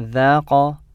ذاق